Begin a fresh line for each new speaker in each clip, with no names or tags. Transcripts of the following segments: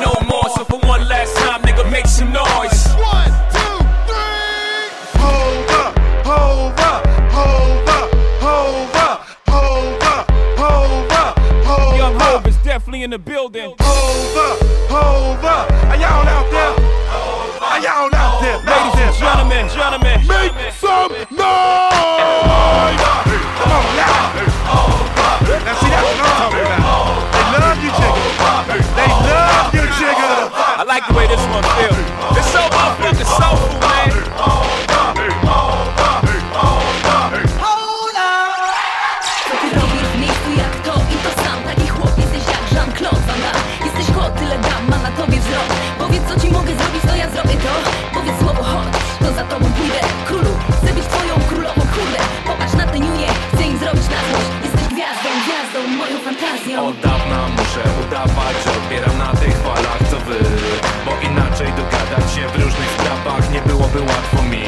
no more. So for
one last time, nigga,
make some noise. One, two, three. Hold up, hold up, hold up, hold up, hold
up, hold up, hold up. Young Hope is definitely in the building.
Hold up, hold up. Are y'all out there? Are y'all out there? Ladies and gentlemen, gentlemen, make some noise. Tyle dam, ma na tobie wzrok Powiedz co ci mogę zrobić, to ja zrobię to Powiedz słowo to za tobą pójdę Królu, chcę być królową, kurde Popatrz na ten Junie, chcę im zrobić na złość Jesteś gwiazdą, gwiazdą, moją fantazją
Od dawna muszę udawać, że odbieram na tych falach byłoby łatwo mi.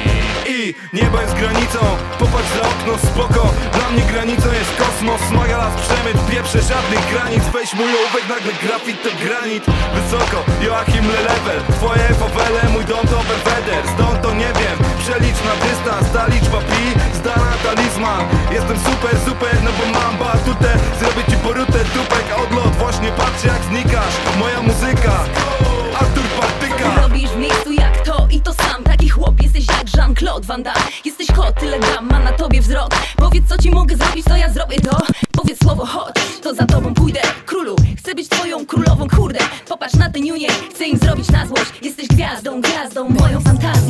I niebo jest granicą, popatrz za okno, spoko. Dla mnie granicą jest kosmos, maga las przemyt Pieprze żadnych granic, weź mój ołówek, nagle grafit to granit. Wysoko, Joachim Lelevel, twoje fawele, mój dom to Belweder. Stąd to nie wiem, przelicz na dystans, ta liczba pi, zdana talizman. Jestem super, super, no bo mam batutę. Zrobię ci porutę, dupek, odlot. Właśnie patrzę jak znikasz,
Damme Jesteś hot, tyle dam, ma na tobie wzrok. Powiedz co ci mogę zrobić, to ja zrobię to. Powiedz słowo chodź, to za tobą pójdę. Królu, chcę być twoją królową, kurde. Popatrz na ten Junie, chcę im zrobić na złość. Jesteś gwiazdą, gwiazdą, moją fantazją